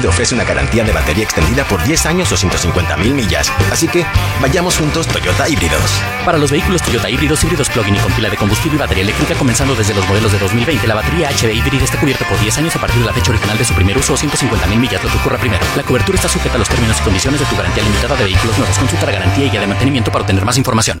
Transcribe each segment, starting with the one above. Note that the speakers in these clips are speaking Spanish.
te ofrece una garantía de batería extendida por 10 años o 150 mil millas. Así que vayamos juntos Toyota Híbridos. Para los vehículos Toyota híbridos, híbridos plug-in y con pila de combustible y batería eléctrica comenzando desde los modelos de 2020, la batería HD híbrida está cubierta por 10 años a partir de la fecha original de su primer uso o 150 mil millas, lo que ocurra primero. La cobertura está sujeta a los términos y condiciones de tu garantía limitada de vehículos nuevos. Consulta la garantía y guía de mantenimiento para obtener más información.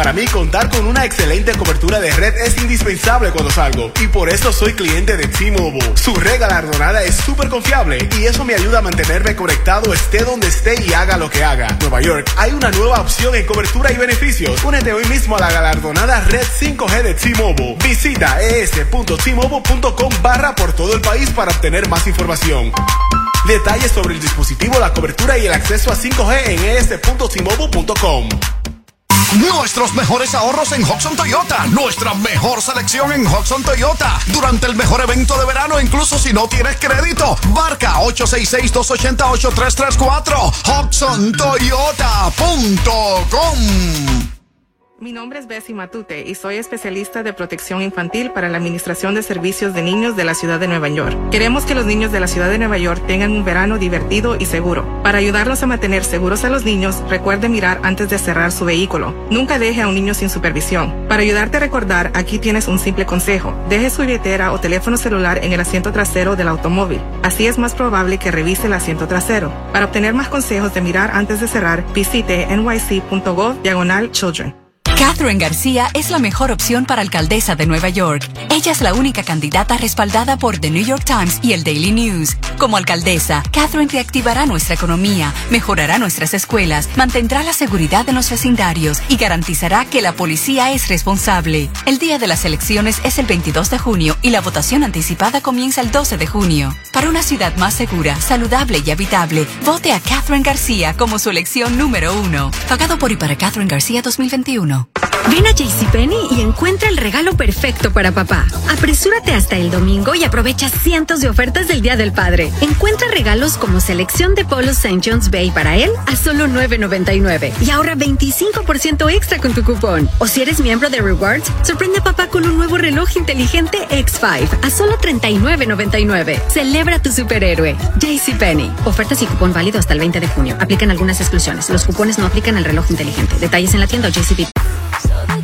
Para mí contar con una excelente cobertura de red es indispensable cuando salgo y por eso soy cliente de T-Mobile. Su red galardonada es súper confiable y eso me ayuda a mantenerme conectado esté donde esté y haga lo que haga. Nueva York, hay una nueva opción en cobertura y beneficios. Únete hoy mismo a la galardonada red 5G de T-Mobile. Visita es.tmobile.com barra por todo el país para obtener más información. Detalles sobre el dispositivo, la cobertura y el acceso a 5G en es.tmobile.com. Nuestros mejores ahorros en Hudson Toyota. Nuestra mejor selección en Hudson Toyota. Durante el mejor evento de verano, incluso si no tienes crédito. Barca 866-280-8334. HudsonToyota.com. Mi nombre es Bessie Matute y soy especialista de protección infantil para la Administración de Servicios de Niños de la Ciudad de Nueva York. Queremos que los niños de la Ciudad de Nueva York tengan un verano divertido y seguro. Para ayudarlos a mantener seguros a los niños, recuerde mirar antes de cerrar su vehículo. Nunca deje a un niño sin supervisión. Para ayudarte a recordar, aquí tienes un simple consejo. Deje su billetera o teléfono celular en el asiento trasero del automóvil. Así es más probable que revise el asiento trasero. Para obtener más consejos de mirar antes de cerrar, visite nyc.gov diagonal children. Catherine García es la mejor opción para alcaldesa de Nueva York. Ella es la única candidata respaldada por The New York Times y el Daily News. Como alcaldesa, Catherine reactivará nuestra economía, mejorará nuestras escuelas, mantendrá la seguridad en los vecindarios y garantizará que la policía es responsable. El día de las elecciones es el 22 de junio y la votación anticipada comienza el 12 de junio. Para una ciudad más segura, saludable y habitable, vote a Catherine García como su elección número uno. Pagado por y para Catherine García 2021. Ven a JCPenney y encuentra el regalo perfecto para papá. Apresúrate hasta el domingo y aprovecha cientos de ofertas del Día del Padre. Encuentra regalos como selección de polos St. John's Bay para él a solo $9.99 y ahorra 25% extra con tu cupón. O si eres miembro de Rewards, sorprende a papá con un nuevo reloj inteligente X5 a solo $39.99. Celebra tu superhéroe. JCPenney. Ofertas y cupón válido hasta el 20 de junio. Aplican algunas exclusiones. Los cupones no aplican al reloj inteligente. Detalles en la tienda o JCP. Oye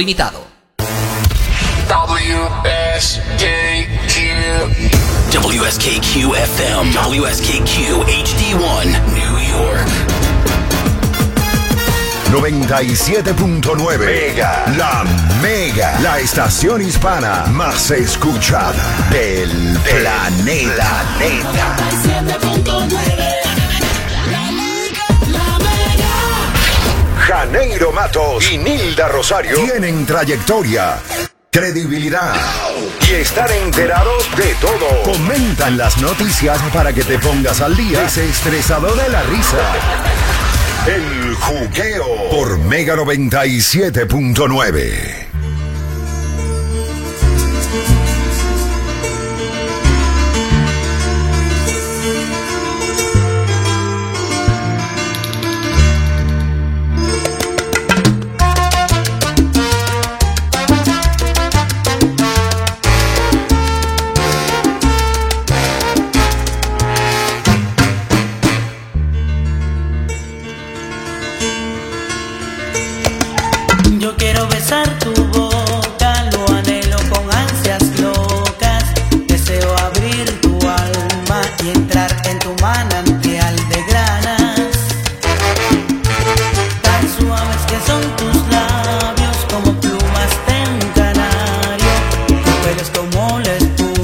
limitado. WSKQ. WSKQ FM. WSKQ HD1. New York. 97.9 Mega. La Mega. La estación hispana más escuchada del planeta. Janeiro Matos y Nilda Rosario tienen trayectoria, credibilidad y estar enterados de todo. Comentan las noticias para que te pongas al día, desestresado de la risa. El juqueo por Mega 97.9. 97.9 moles.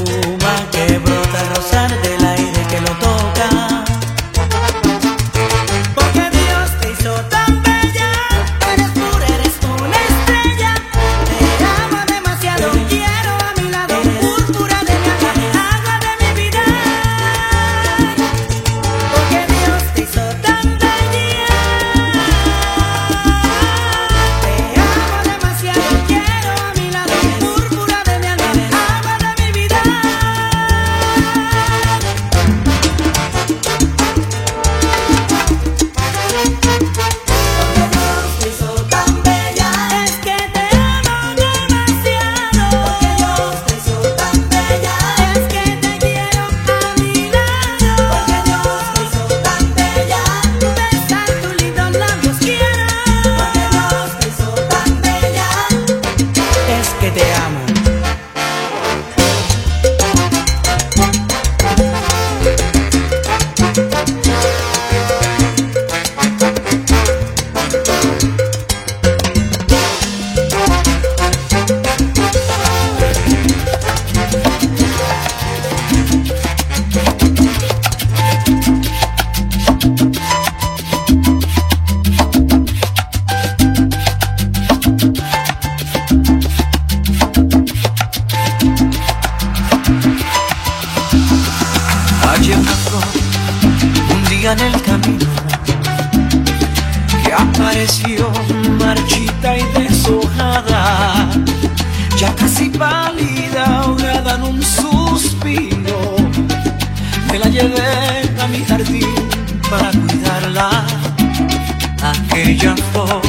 aquella flor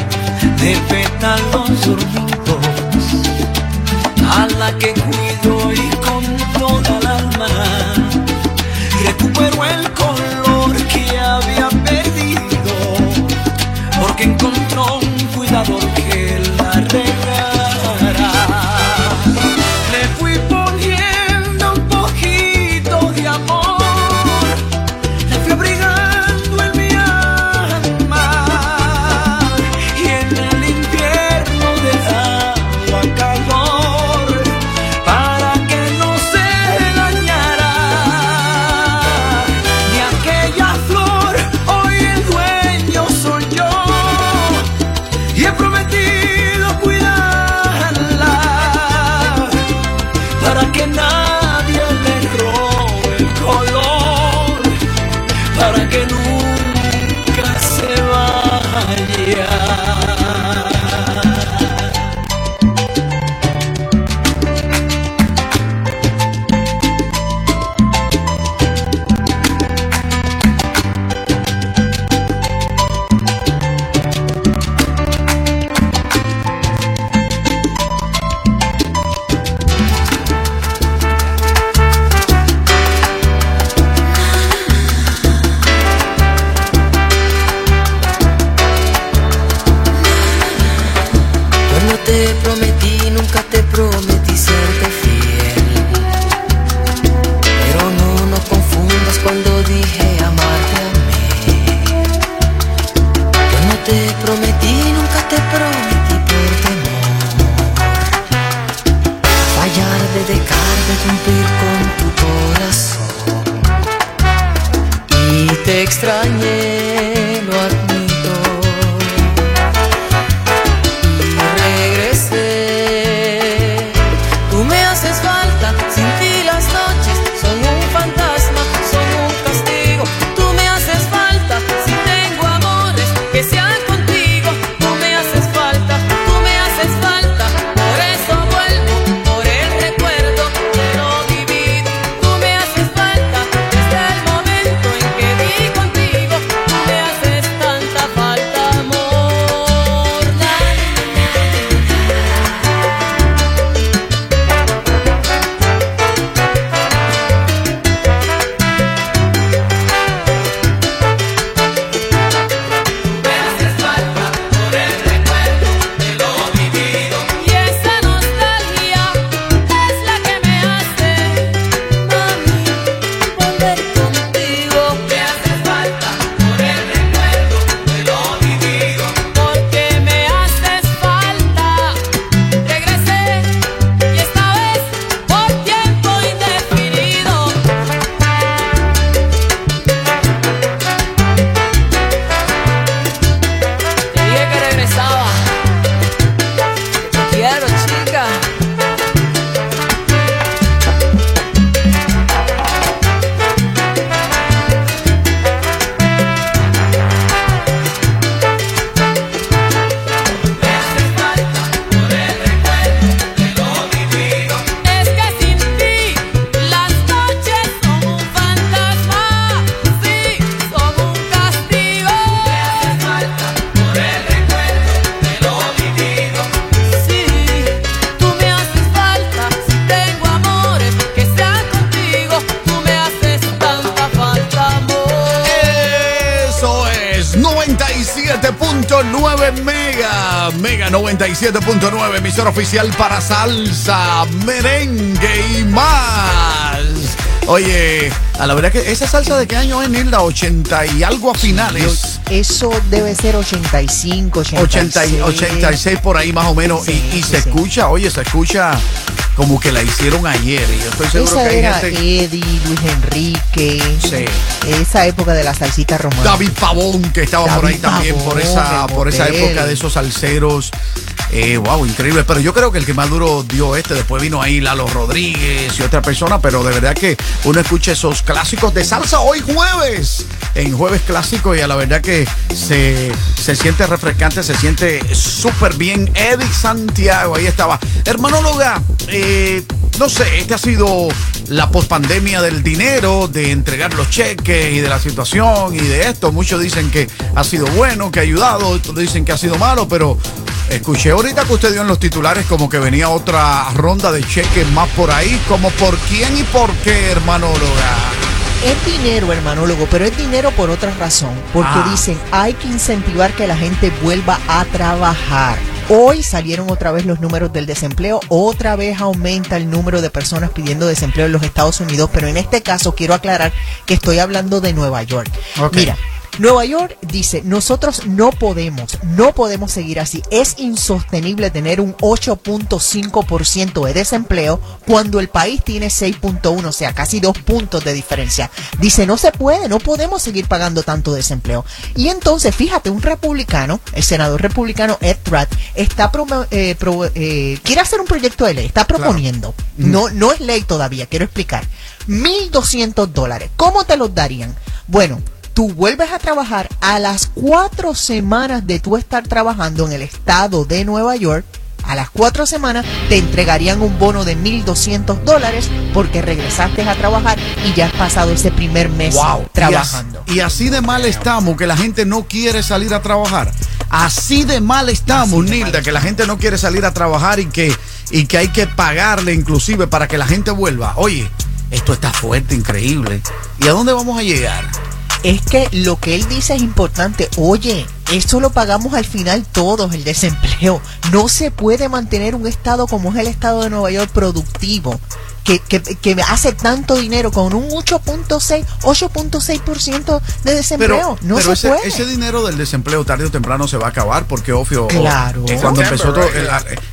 de pétalos dormidos a la que cuido стране. Mega. Mega 97.9, emisora oficial para salsa, merengue y más. Oye, a la verdad que esa salsa de qué año es, Nilda? 80 y algo a finales. Eso debe ser 85, 80 86. y 86 por ahí más o menos. Sí, y y sí, se sí. escucha, oye, se escucha como que la hicieron ayer. Y yo estoy seguro Esa que hay era gente. Eddie, Luis Enrique. Sí. Esa época de la salsita romana. David Pavón, que estaba por ahí también, por esa, por esa época de esos salseros. Eh, wow, increíble. Pero yo creo que el que más duro dio este, después vino ahí Lalo Rodríguez y otra persona, pero de verdad que uno escucha esos clásicos de salsa hoy jueves, en jueves clásico, y a la verdad que se, se siente refrescante, se siente súper bien. Eddie Santiago, ahí estaba. Hermanóloga, eh, no sé, este ha sido la pospandemia del dinero, de entregar los cheques y de la situación y de esto. Muchos dicen que ha sido bueno, que ha ayudado, otros dicen que ha sido malo, pero escuché ahorita que usted dio en los titulares como que venía otra ronda de cheques más por ahí, como por quién y por qué, hermanóloga. Es dinero, hermanólogo, pero es dinero por otra razón. Porque Ah. dicen, hay que incentivar que la gente vuelva a trabajar. Hoy salieron otra vez los números del desempleo, otra vez aumenta el número de personas pidiendo desempleo en los Estados Unidos, pero en este caso quiero aclarar que estoy hablando de Nueva York. Mira, Nueva York dice, nosotros no podemos, no podemos seguir así. Es insostenible tener un 8.5% de desempleo cuando el país tiene 6.1, o sea, casi dos puntos de diferencia. Dice, no se puede, no podemos seguir pagando tanto desempleo. Y entonces, fíjate, un republicano, el senador republicano Ed Pratt, está eh, pro- eh, quiere hacer un proyecto de ley, está proponiendo, no, no es ley todavía, quiero explicar, 1.200 dólares. ¿Cómo te los darían? Bueno, tú vuelves a trabajar a las cuatro semanas de tú estar trabajando en el estado de Nueva York. A las cuatro semanas te entregarían un bono de 1.200 dólares porque regresaste a trabajar y ya has pasado ese primer mes Wow. trabajando. Y así de mal estamos que la gente no quiere salir a trabajar. Así de mal estamos, Nilda, que la gente no quiere salir a trabajar y que, y que hay que pagarle inclusive para que la gente vuelva. Oye, esto está fuerte, increíble. ¿Y a dónde vamos a llegar? Es que lo que él dice es importante. Oye, esto lo pagamos al final todos, el desempleo. No se puede mantener un estado como es el estado de Nueva York productivo, que, que, que hace tanto dinero con un 8.6, 8.6% de desempleo. no pero se ese, puede. ese dinero del desempleo tarde o temprano se va a acabar porque obvio Claro. eh, cuando empezó todo, el-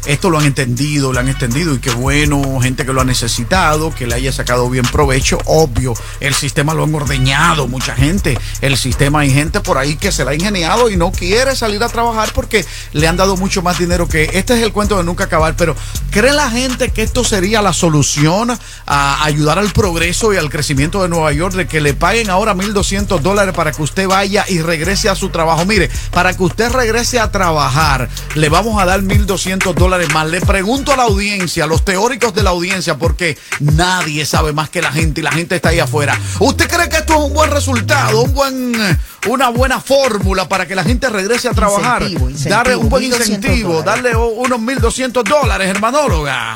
esto lo han entendido, lo han extendido y qué bueno, gente que lo ha necesitado, que le haya sacado bien provecho, obvio, el sistema lo han ordeñado mucha gente, el sistema hay gente por ahí que se la ha ingeniado y no quiere salir a trabajar porque le han dado mucho más dinero que este es el cuento de nunca acabar, pero ¿cree la gente que esto sería la solución a ayudar al progreso y al crecimiento de Nueva York de que le paguen ahora 1.200 dólares para que usted vaya y regrese a su trabajo? Mire, para que usted regrese a trabajar, le vamos a dar 1.200 dólares más. Le pregunto a la audiencia, a los teóricos de la audiencia, porque nadie sabe más que la gente y la gente está ahí afuera. ¿Usted cree que esto es un buen resultado, un buen, eh, una buena fórmula para que la gente regrese a trabajar? Incentivo, incentivo, darle un buen 1.200 incentivo, dólares. darle unos 1.200 dólares, hermanóloga.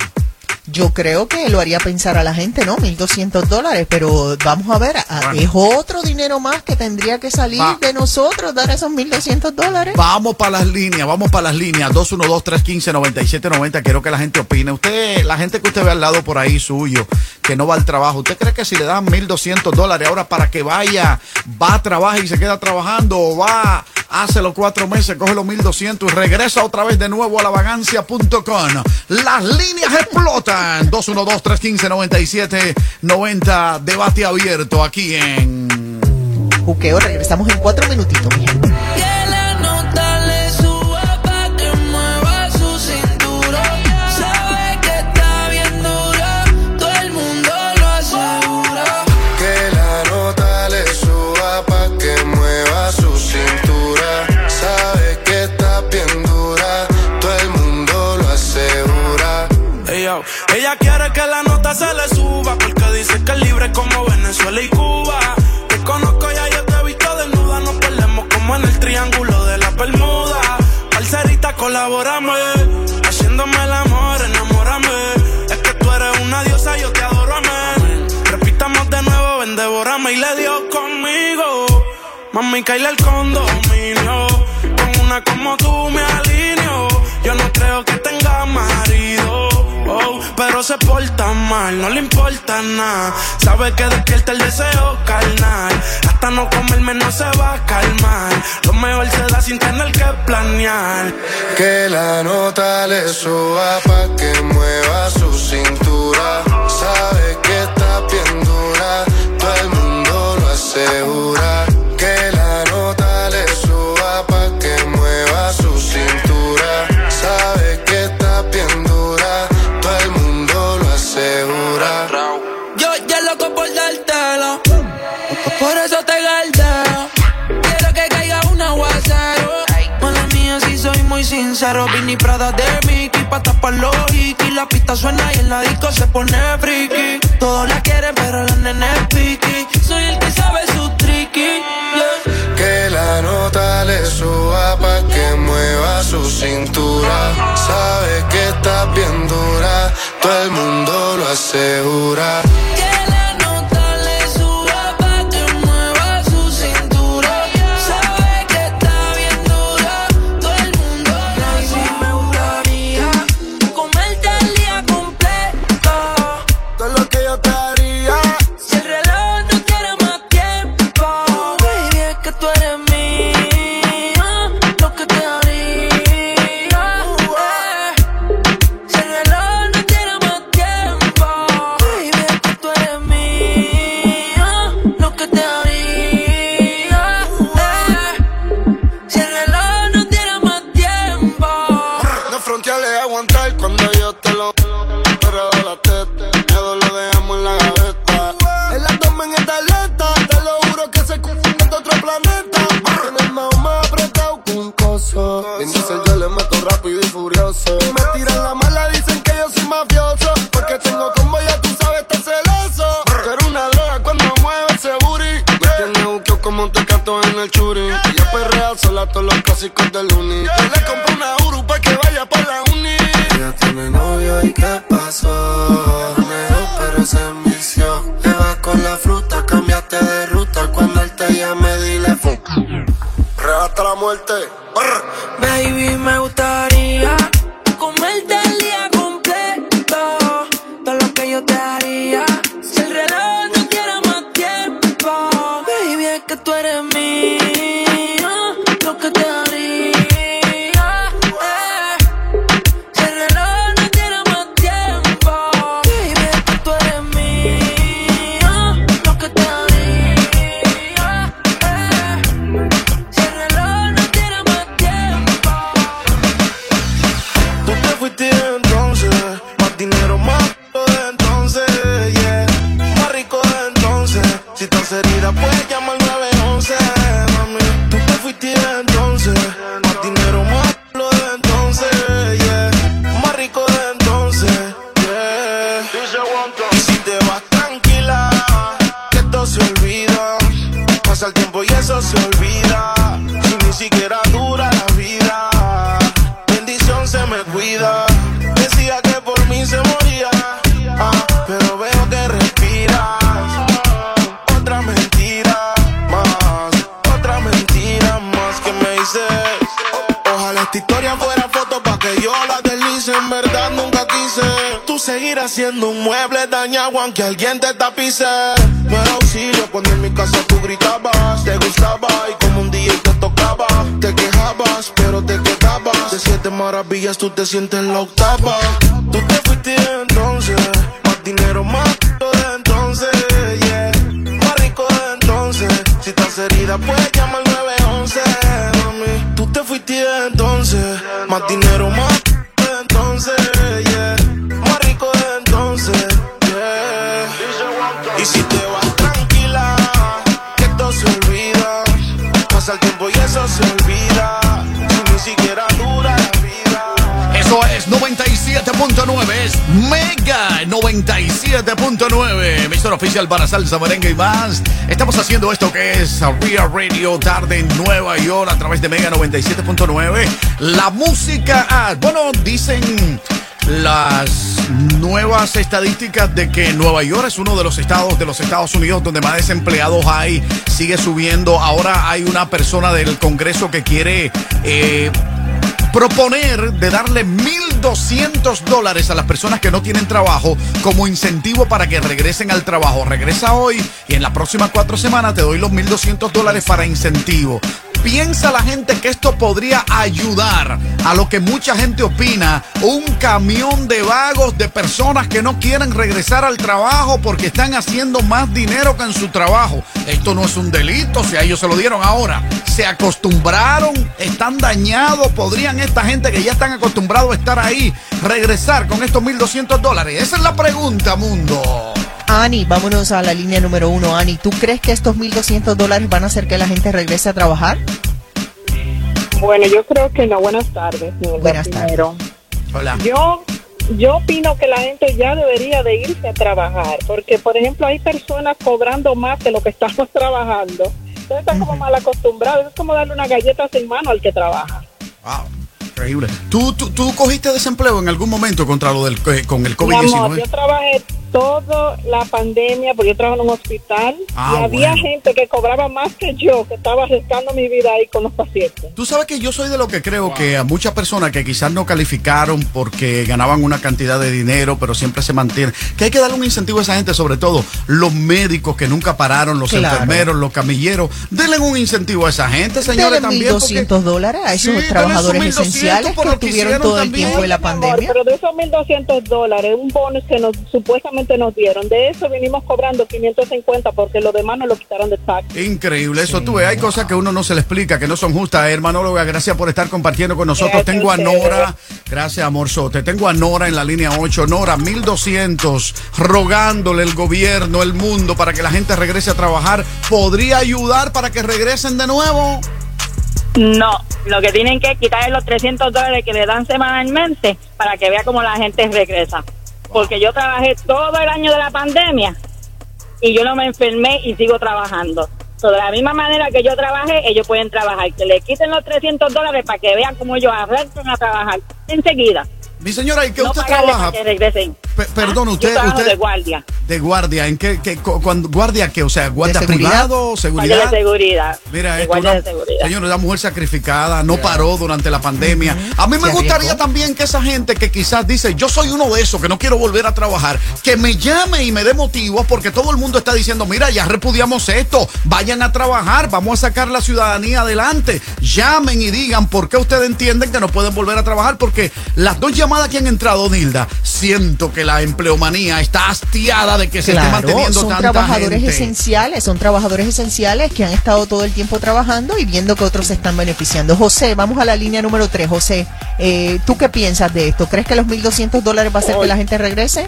Yo creo que lo haría pensar a la gente, ¿no? 1.200 dólares, pero vamos a ver, a- Bueno. es otro dinero más que tendría que salir Va. de nosotros, dar esos 1.200 dólares. Vamos para las líneas, vamos para las líneas. 212-315-9790. Quiero que la gente opine. Usted, la gente que usted ve al lado por ahí suyo, que no va al trabajo, ¿usted cree que si le dan 1.200 dólares ahora para que vaya, va a trabajar y se queda trabajando o va, hace los cuatro meses, coge los 1.200 y regresa otra vez de nuevo a la vagancia.com? Las líneas explotan. 212-315-9790. Debate abierto aquí en... Juqueo, regresamos en cuatro minutitos. mi gente. Mami, caíle el condominio. Ninguna como tú me alineó. Yo no creo que tenga marido. oh, pero se porta mal, no le importa nada. Sabe que despierta el deseo carnal. Hasta no comerme no se va a calmar. Lo mejor se da sin tener que planear. Que la nota le suba pa' que mueva su cintura. Sabe que está bien dura, todo el mundo lo asegura. Hikis. La pista suena y en la disco se pone friki. Todos la quieren, pero la nena es piqui. Soy el que sabe su tricky. Que la nota le suba pa' que mueva su cintura. Sabe que está bien dura, todo el mundo lo asegura. Y qué pasó. Negó pero se envició. Le vas con la fruta, cambiaste de ruta. Cuando él te llame, dile fuck. Rebata la muerte. Tú te sientes en la octava. Tú te fuiste entonces. Más dinero, más de entonces, yeah. Más rico de entonces. Si estás herida, puedes llamar al 911, mami. Tú te fuiste entonces. Más dinero, más 97.9, es Mega 97.9, emisora oficial para salsa, merengue y más. Estamos haciendo esto que es Real Radio tarde en Nueva York a través de Mega 97.9. La música, ah, bueno, dicen las nuevas estadísticas de que Nueva York es uno de los estados de los Estados Unidos donde más desempleados hay, sigue subiendo. Ahora hay una persona del Congreso que quiere eh, proponer de darle 1.200 dólares a las personas que no tienen trabajo como incentivo para que regresen al trabajo. Regresa hoy y en las próximas cuatro semanas te doy los 1.200 dólares para incentivo. Piensa la gente que esto podría ayudar a lo que mucha gente opina, un camión de vagos de personas que no quieren regresar al trabajo porque están haciendo más dinero que en su trabajo. Esto no es un delito, si a ellos se lo dieron ahora. Se acostumbraron, están dañados, podrían esta gente que ya están acostumbrados a estar ahí regresar con estos 1.200 dólares. Esa es la pregunta, mundo. Ani, vámonos a la línea número uno. Ani, ¿tú crees que estos 1.200 dólares van a hacer que la gente regrese a trabajar? Bueno, yo creo que no. Buenas tardes. Buenas Primero. Hola. Yo, yo opino que la gente ya debería de irse a trabajar, porque por ejemplo hay personas cobrando más de lo que estamos trabajando. Entonces están como mal acostumbrados. Es como darle una galleta sin mano al que trabaja. Increíble. ¿Tú, tú, tú cogiste desempleo en algún momento contra lo del, eh, con el Mi amor, COVID-19? yo trabajé toda la pandemia, porque yo trabajo en un hospital, Ah, y había bueno. gente que cobraba más que yo, que estaba arriesgando mi vida ahí con los pacientes. Tú sabes que yo soy de lo que creo que a muchas personas que quizás no calificaron porque ganaban una cantidad de dinero, pero siempre se mantienen, que hay que darle un incentivo a esa gente, sobre todo los médicos que nunca pararon, los Claro. enfermeros, los camilleros. Denle un incentivo a esa gente, señores, Denle también. porque- 1.200 dólares a esos Sí, trabajadores sus 1.200 esenciales que hicieron todo el también. tiempo de la amor, pandemia. pero de esos 1.200 dólares, un bonus que nos supuestamente nos dieron, de eso venimos cobrando 550 porque lo demás nos lo quitaron de tax. Increíble, eso tú ves, hay cosas que uno no se le explica, que no son justas. Hermanóloga, gracias por estar compartiendo con nosotros. Gracias Tengo a. Nora, gracias amorzote. Tengo a Nora en la línea 8, Nora, 1200, rogándole el gobierno, el mundo, para que la gente regrese a trabajar. ¿Podría ayudar para que regresen de nuevo? No, lo que tienen que quitar es los 300 dólares que le dan semanalmente para que vea cómo la gente regresa. Porque yo trabajé todo el año de la pandemia y yo no me enfermé y sigo trabajando. So, de la misma manera que yo trabajé, ellos pueden trabajar. Que le quiten los 300 dólares para que vean cómo ellos arrancan a trabajar enseguida. Mi señora, ¿y qué no usted trabaja? para que regresen. Pe- perdón, Ah, usted, yo usted de guardia. de guardia, ¿en qué, qué- cu- cuando, guardia qué? O sea, guardia seguridad? privado, Guardia seguridad. de seguridad. Mira, De esto guardia una, de seguridad. señor, una mujer sacrificada, no paró durante la pandemia. A mí me Se gustaría arriesgó. también que esa gente que quizás dice, yo soy uno de esos que no quiero volver a trabajar, que me llame y me dé motivos, porque todo el mundo está diciendo, mira, ya repudiamos esto, vayan a trabajar, vamos a sacar la ciudadanía adelante. Llamen y digan por qué ustedes entienden que no pueden volver a trabajar, porque las dos llamadas que han entrado, Nilda, siento que la empleomanía está hastiada de que se esté manteniendo son tanta trabajadores gente. esenciales, son trabajadores esenciales que han estado todo el tiempo trabajando y viendo que otros se están beneficiando. José, vamos a la línea número 3. José, eh, ¿tú qué piensas de esto? ¿Crees que los 1.200 dólares va a hacer que la gente regrese?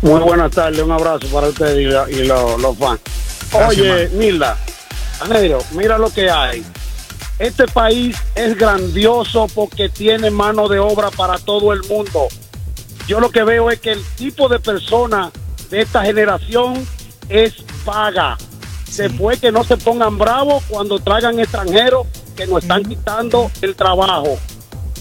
Muy buenas tardes, un abrazo para ustedes y, la- y lo- los fans. Gracias, Oye, Nilda, mira lo que hay. Este país es grandioso porque tiene mano de obra para todo el mundo. Yo lo que veo es que el tipo de persona de esta generación es vaga. Después que no se pongan bravos cuando traigan extranjeros que nos están quitando el trabajo.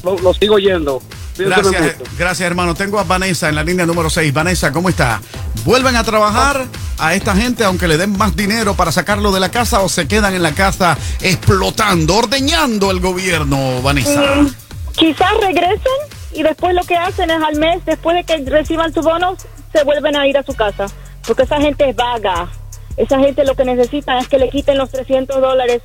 Lo, lo sigo yendo. Gracias, gracias hermano. Tengo a Vanessa en la línea número 6. Vanessa, ¿cómo está? ¿Vuelven a trabajar a esta gente aunque le den más dinero para sacarlo de la casa o se quedan en la casa explotando, ordeñando el gobierno, Vanessa? Mm, quizás regresen y después lo que hacen es al mes, después de que reciban su bono, se vuelven a ir a su casa. Porque esa gente es vaga. Esa gente lo que necesita es que le quiten los 300 dólares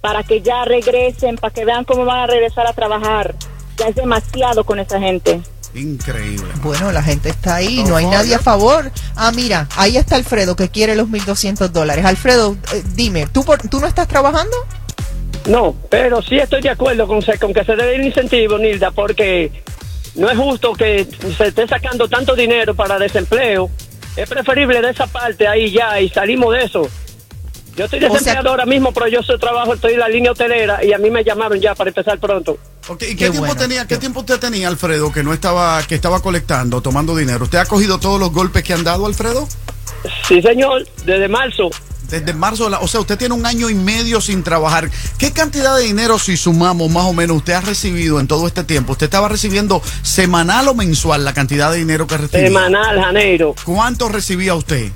para que ya regresen, para que vean cómo van a regresar a trabajar. Ya es demasiado con esa gente. Increíble. Bueno, la gente está ahí, No no hay nadie a favor. Ah, mira, ahí está Alfredo que quiere los 1.200 dólares. Alfredo, eh, dime, ¿tú, por- ¿tú no estás trabajando? No, pero sí estoy de acuerdo con, con que se dé el incentivo, Nilda, porque no es justo que se esté sacando tanto dinero para desempleo. Es preferible de esa parte ahí ya y salimos de eso. Yo estoy O sea- desempleado ahora mismo, pero yo soy trabajo, estoy en la línea hotelera y a mí me llamaron ya para empezar pronto. ¿Y qué, tiempo tenía, qué tiempo usted tenía, Alfredo, que no estaba, que estaba colectando, tomando dinero? ¿Usted ha cogido todos los golpes que han dado, Alfredo? Sí, señor, desde marzo. Desde marzo, o sea, usted tiene un año y medio sin trabajar. ¿Qué cantidad de dinero, si sumamos más o menos, usted ha recibido en todo este tiempo? ¿Usted estaba recibiendo semanal o mensual la cantidad de dinero que recibía? Semanal, Janeiro. ¿Cuánto recibía usted?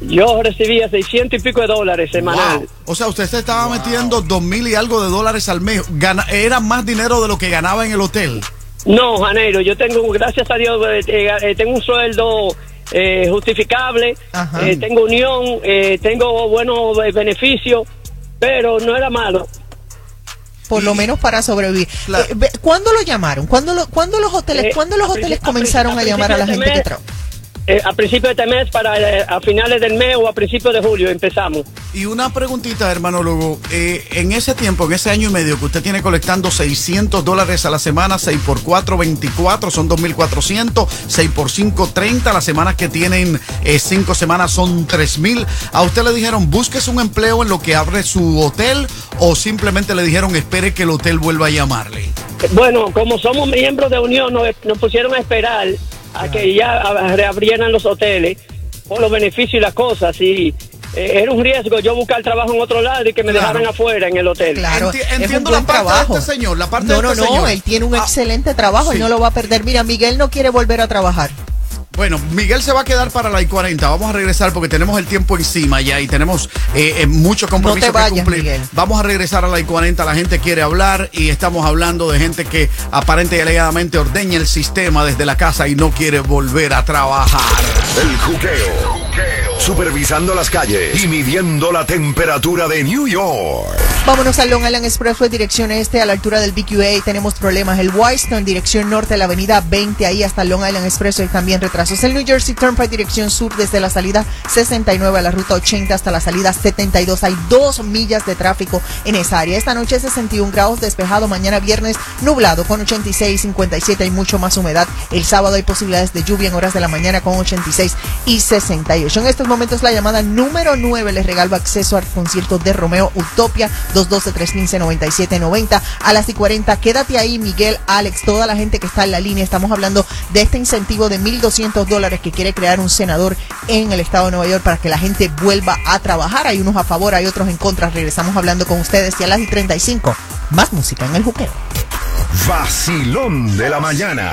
Yo recibía 600 y pico de dólares semanal. Wow. O sea, usted se estaba metiendo dos mil y algo de dólares al mes. Gana- era más dinero de lo que ganaba en el hotel. No, Janeiro, yo tengo, gracias a Dios, eh, eh, eh, tengo un sueldo eh, justificable, eh, tengo unión, eh, tengo buenos beneficios, pero no era malo. Por lo menos para sobrevivir. Eh, ve- ¿Cuándo lo llamaron? ¿Cuándo, lo- cuándo los hoteles, Eh, ¿cuándo los a hoteles a comenzaron a, llamar a la gente de que mes, trabaja? Eh, a principios de este mes, para eh, a finales del mes o a principios de julio empezamos. Y una preguntita, hermano Lugo. Eh, en ese tiempo, en ese año y medio que usted tiene colectando 600 dólares a la semana, 6 por 4, 24, son 2.400, 6 por 5, 30. Las semanas que tienen 5 semanas son 3.000. ¿A usted le dijeron, búsquese un empleo en lo que abre su hotel o simplemente le dijeron, espere que el hotel vuelva a llamarle? Bueno, como somos miembros de Unión, nos, nos pusieron a esperar a que ya reabrieran los hoteles por los beneficios y las cosas. Y eh, era un riesgo yo buscar trabajo en otro lado y que me Claro. dejaran afuera en el hotel. Claro, Enti- entiendo la parte trabajo. de este señor, la parte no, de no, este no, señor. él tiene un Ah, excelente trabajo sí. y no lo va a perder. Mira, Miguel no quiere volver a trabajar. Bueno, Miguel se va a quedar para la I-40. Vamos a regresar porque tenemos el tiempo encima ya y tenemos eh, eh, muchos compromisos No te vayas, que cumplir. Miguel. Vamos a regresar a la I-40. La gente quiere hablar y estamos hablando de gente que aparente y alegadamente ordeña el sistema desde la casa y no quiere volver a trabajar. El juqueo. Supervisando las calles y midiendo la temperatura de New York. Vámonos al Long Island Expressway, dirección este, a la altura del BQA. Tenemos problemas. El Wyston, dirección norte, la avenida 20, ahí hasta Long Island Expressway, también retrasos. El New Jersey Turnpike, dirección sur, desde la salida 69 a la ruta 80 hasta la salida 72. Hay dos millas de tráfico en esa área. Esta noche 61 grados, despejado. Mañana viernes, nublado con 86, 57 y mucho más humedad. El sábado hay posibilidades de lluvia en horas de la mañana con 86 y 68. En estos momentos la llamada número 9 les regalo acceso al concierto de Romeo Utopia 212-315-9790 a las y 40. Quédate ahí, Miguel, Alex, toda la gente que está en la línea. Estamos hablando de este incentivo de 1.200 dólares que quiere crear un senador en el estado de Nueva York para que la gente vuelva a trabajar. Hay unos a favor, hay otros en contra. Regresamos hablando con ustedes y a las y 35. Más música en el juqueo. Vacilón de la mañana.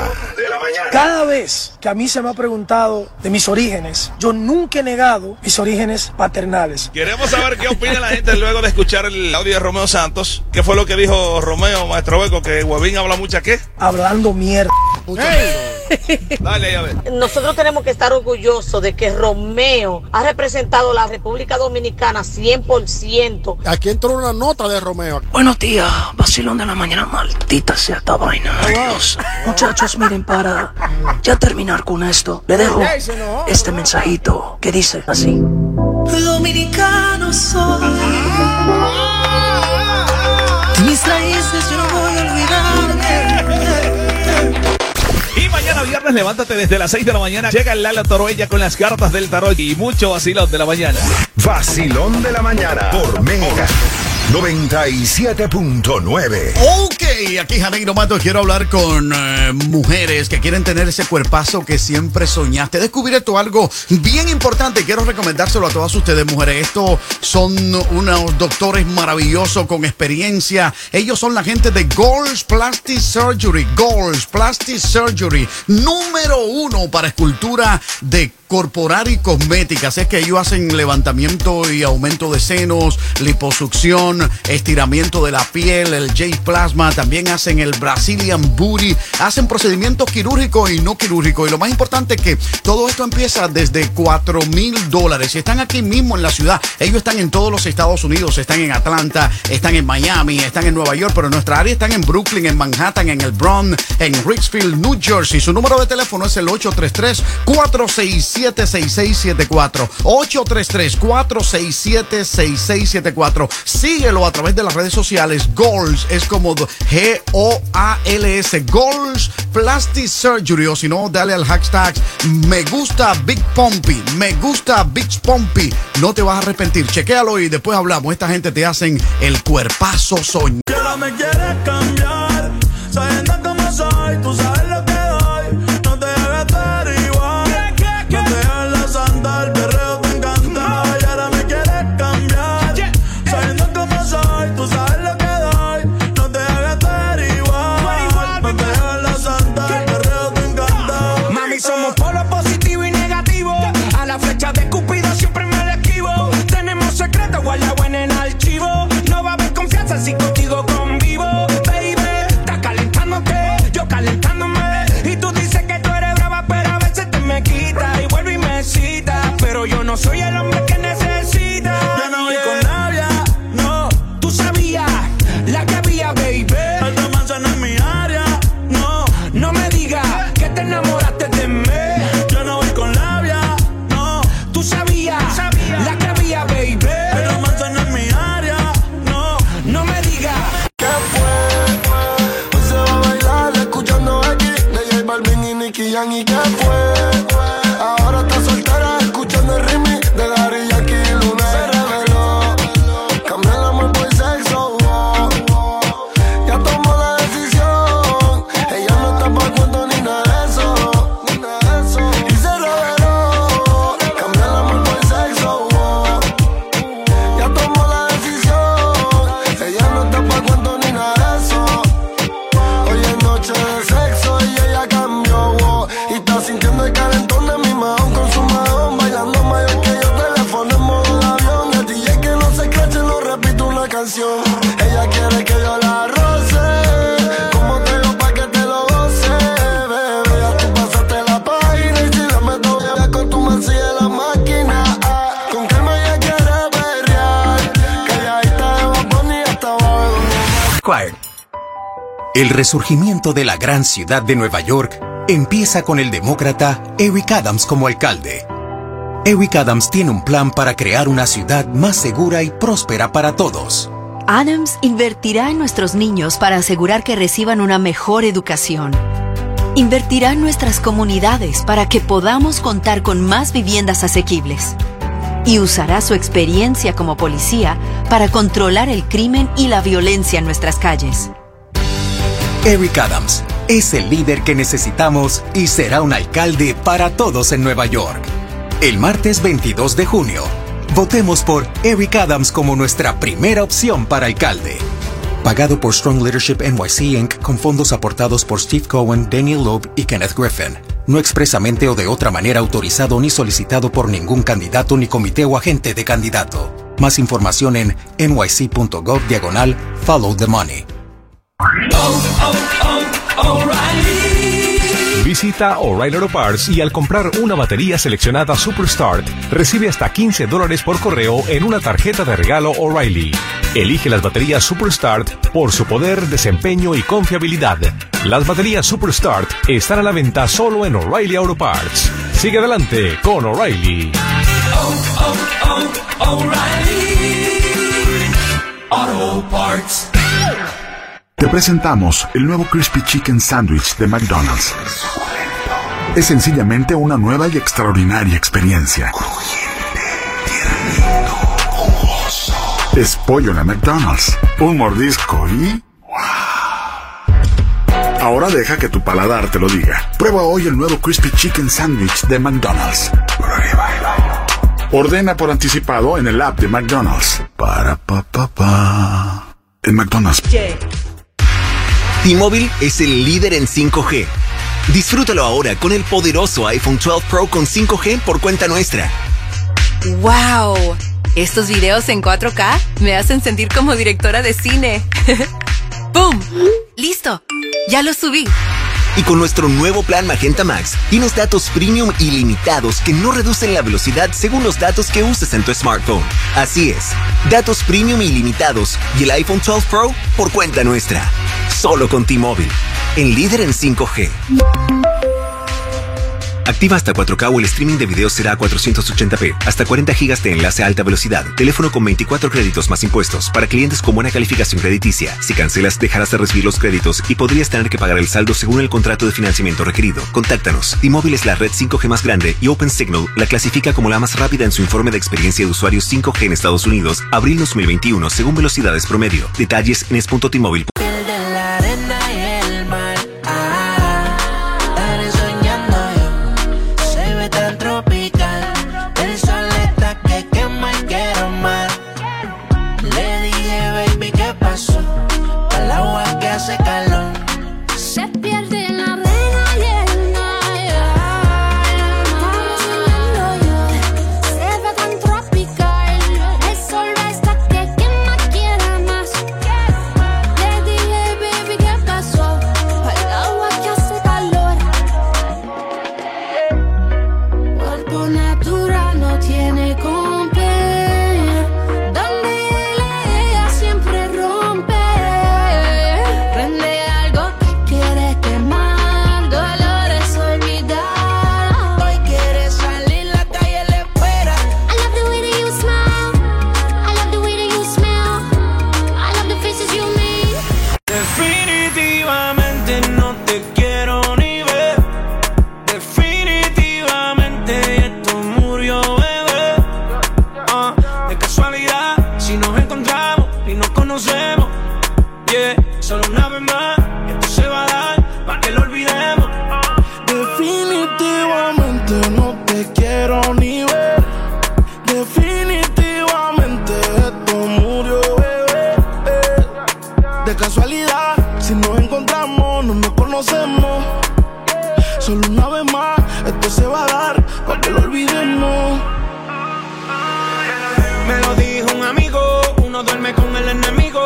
Cada vez que a mí se me ha preguntado de mis orígenes, yo nunca he negado mis orígenes paternales. Queremos saber qué opina la gente luego de escuchar el audio de Romeo Santos. ¿Qué fue lo que dijo Romeo, maestro Beco? Que Huevín habla mucha qué. Hablando mierda. Dale, a ver. Nosotros tenemos que estar orgullosos de que Romeo ha representado la República Dominicana 100%. Aquí entró una nota de Romeo. Buenos días, vacilón de la mañana, maldita sea esta vaina. Dios. Muchachos, miren, para ya terminar con esto, le dejo este mensajito que dice así. Dominicano soy. Mis raíces yo no voy mañana viernes, levántate desde las 6 de la mañana. Llega Lala Toroella con las cartas del tarot y mucho vacilón de la mañana. Vacilón de la mañana por Mega 97.9. Ok, aquí Janeiro Mato, quiero hablar con eh, mujeres que quieren tener ese cuerpazo que siempre soñaste. He descubierto algo bien importante quiero recomendárselo a todas ustedes, mujeres. Estos son unos doctores maravillosos con experiencia. Ellos son la gente de Goals Plastic Surgery. Goals Plastic Surgery, número uno para escultura de corporal y cosméticas. Es que ellos hacen levantamiento y aumento de senos, liposucción, estiramiento de la piel, el J-Plasma. También hacen el Brazilian Booty. Hacen procedimientos quirúrgicos y no quirúrgicos. Y lo más importante es que todo esto empieza desde 4 mil dólares. Están aquí mismo en la ciudad. Ellos están en todos los Estados Unidos. Están en Atlanta, están en Miami, están en Nueva York. Pero en nuestra área están en Brooklyn, en Manhattan, en el Bronx, en Richfield, New Jersey. Su número de teléfono es el 833 467 6674 833-467-6674. Síguelo a través de las redes sociales. Goals es como G-O-A-L-S. Goals Plastic Surgery. O si no, dale al hashtag Me gusta Big Pompey. Me gusta Big Pompey. No te vas a arrepentir. Chequéalo y después hablamos. Esta gente te hacen el cuerpazo soñado. Me quieres cambiar. Sabiendo cómo soy, tú sabes decían y que fue. Resurgimiento de la gran ciudad de Nueva York empieza con el demócrata Eric Adams como alcalde. Eric Adams tiene un plan para crear una ciudad más segura y próspera para todos. Adams invertirá en nuestros niños para asegurar que reciban una mejor educación. Invertirá en nuestras comunidades para que podamos contar con más viviendas asequibles. Y usará su experiencia como policía para controlar el crimen y la violencia en nuestras calles. Eric Adams es el líder que necesitamos y será un alcalde para todos en Nueva York. El martes 22 de junio, votemos por Eric Adams como nuestra primera opción para alcalde. Pagado por Strong Leadership NYC Inc. con fondos aportados por Steve Cohen, Daniel Loeb y Kenneth Griffin. No expresamente o de otra manera autorizado ni solicitado por ningún candidato ni comité o agente de candidato. Más información en nyc.gov diagonal follow the money. Visita O'Reilly Auto Parts y al comprar una batería seleccionada Superstart, recibe hasta 15 dólares por correo en una tarjeta de regalo O'Reilly. Elige las baterías Superstart por su poder, desempeño y confiabilidad. Las baterías Superstart están a la venta solo en O'Reilly Auto Parts. Sigue adelante con O'Reilly. Auto Parts. Te presentamos el nuevo Crispy Chicken Sandwich de McDonald's. Es sencillamente una nueva y extraordinaria experiencia. Es pollo en McDonald's. Un mordisco y... Ahora deja que tu paladar te lo diga. Prueba hoy el nuevo Crispy Chicken Sandwich de McDonald's. Ordena por anticipado en el app de McDonald's. Para pa pa pa. En McDonald's. T-Mobile es el líder en 5G. Disfrútalo ahora con el poderoso iPhone 12 Pro con 5G por cuenta nuestra. ¡Wow! Estos videos en 4K me hacen sentir como directora de cine. ¡Boom! ¡Listo! Ya lo subí. Y con nuestro nuevo plan Magenta Max, tienes datos premium ilimitados que no reducen la velocidad según los datos que uses en tu smartphone. Así es, datos premium ilimitados y el iPhone 12 Pro por cuenta nuestra. Solo con T-Mobile, el líder en 5G. Activa hasta 4K o el streaming de video será a 480p, hasta 40 GB de enlace a alta velocidad, teléfono con 24 créditos más impuestos, para clientes con buena calificación crediticia. Si cancelas, dejarás de recibir los créditos y podrías tener que pagar el saldo según el contrato de financiamiento requerido. Contáctanos. T-Mobile es la red 5G más grande y OpenSignal la clasifica como la más rápida en su informe de experiencia de usuarios 5G en Estados Unidos, abril 2021, según velocidades promedio. Detalles en es.tmobile. duerme con el enemigo.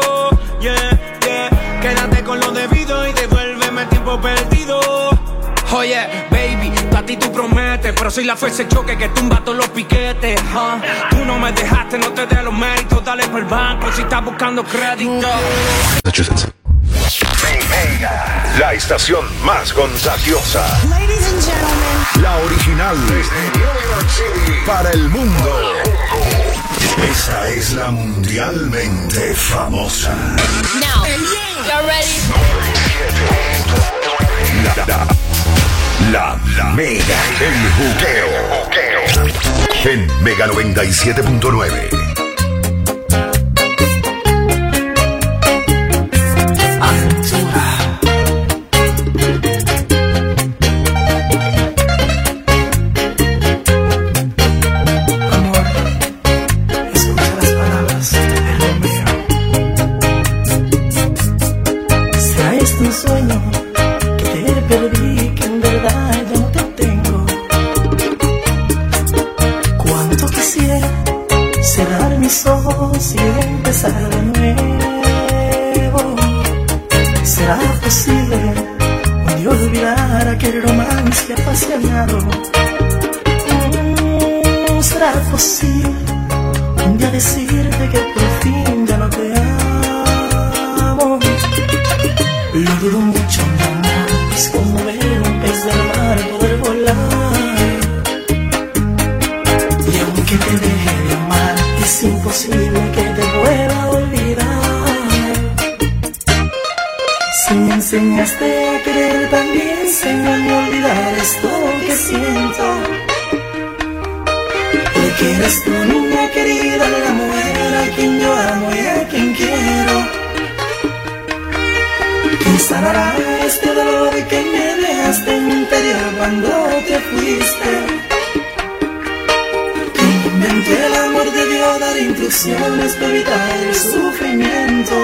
Yeah, yeah. Quédate con lo debido y devuélveme el tiempo perdido. Oye, baby, a ti tú prometes, pero soy la fuerza de choque que tumba todos los piquetes. huh. Tú no me dejaste, no te dé los méritos, dale por el banco si estás buscando crédito. La estación más contagiosa. La original. Desde New York City. Para el mundo. Esta es la mundialmente famosa. Now, y'all ready? La, la, la, la Mega. El juqueo. En Mega 97.9. siento porque eres tu niña querida, la mujer a quien yo amo y a quien quiero. ¿Quién sanará este dolor que me dejaste en mi interior cuando te fuiste? ¿Quién inventó el amor de Dios dar instrucciones para evitar el sufrimiento?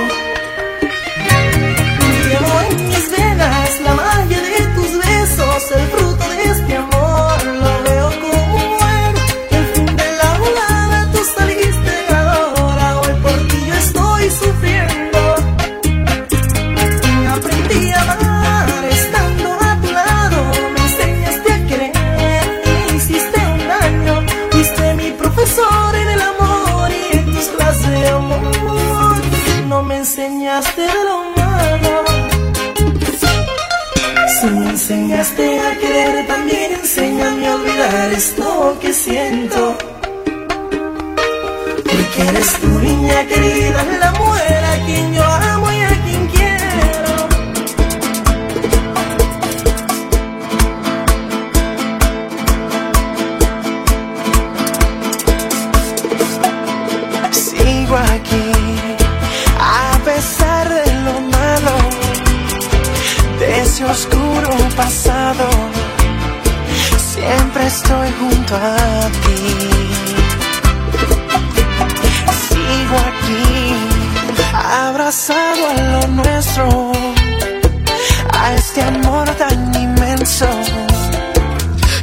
Llevo en mis venas la magia de tus besos, el fruto a olvidar esto que siento. Porque eres tu niña querida, la mujer a quien yo estoy junto a ti. Sigo aquí, abrazado a lo nuestro, a este amor tan inmenso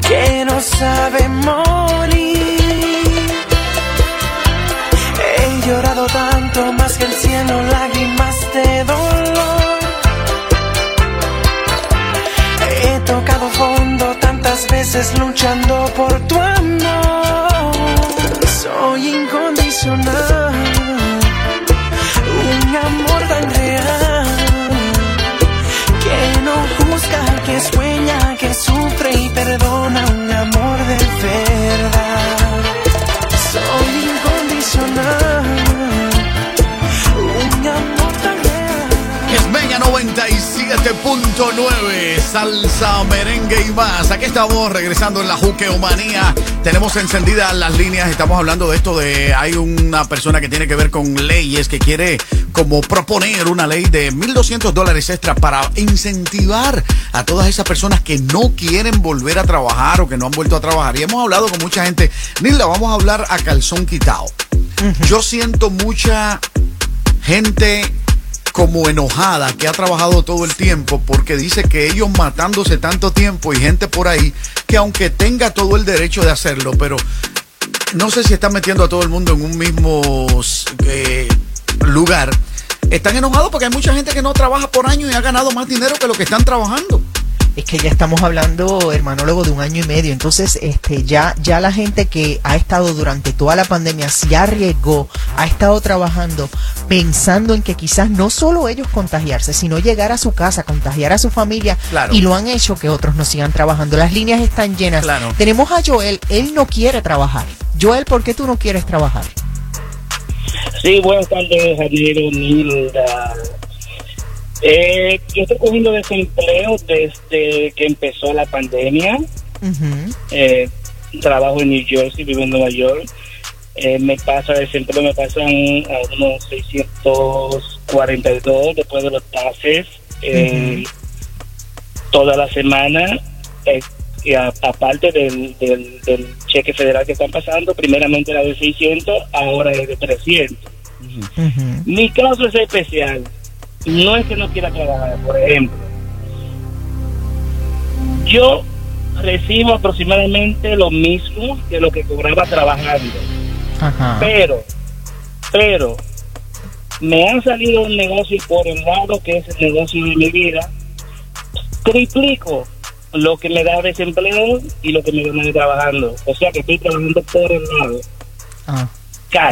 que no sabe morir. He llorado tanto más que el cielo, veces luchando por tu amor. Soy incondicional, 97.9 Salsa, merengue y más. Aquí estamos regresando en la Juqueomanía. Tenemos encendidas las líneas. Estamos hablando de esto de hay una persona que tiene que ver con leyes que quiere como proponer una ley de 1.200 dólares extra para incentivar a todas esas personas que no quieren volver a trabajar o que no han vuelto a trabajar. Y hemos hablado con mucha gente. Nilda, vamos a hablar a calzón quitado. Yo siento mucha gente como enojada que ha trabajado todo el tiempo porque dice que ellos matándose tanto tiempo y gente por ahí que aunque tenga todo el derecho de hacerlo, pero no sé si están metiendo a todo el mundo en un mismo eh, lugar. Están enojados porque hay mucha gente que no trabaja por año y ha ganado más dinero que lo que están trabajando. Es que ya estamos hablando, hermanólogo, de un año y medio. Entonces, este, ya, ya la gente que ha estado durante toda la pandemia se arriesgó, ha estado trabajando, pensando en que quizás no solo ellos contagiarse, sino llegar a su casa, contagiar a su familia, Claro. y lo han hecho que otros no sigan trabajando. Las líneas están llenas. Claro. Tenemos a Joel, él no quiere trabajar. Joel, ¿por qué tú no quieres trabajar? Sí, buenas tardes, Javier, Nilda. Eh, yo estoy cogiendo desempleo desde que empezó la pandemia. Eh, trabajo en New Jersey, vivo en Nueva York. Eh, me pasa desempleo, me pasan a unos 642 después de los taxes. Eh, Toda la semana, eh, y a- aparte del, del, del cheque federal que están pasando, primeramente era de 600, ahora es de 300. Mi caso es especial. No es que no quiera trabajar, por ejemplo. Yo recibo aproximadamente lo mismo que lo que cobraba trabajando. Pero, pero, me han salido un negocio por el lado que es el negocio de mi vida. Triplico lo que me da desempleo y lo que me da de trabajando. O sea que estoy trabajando por el lado.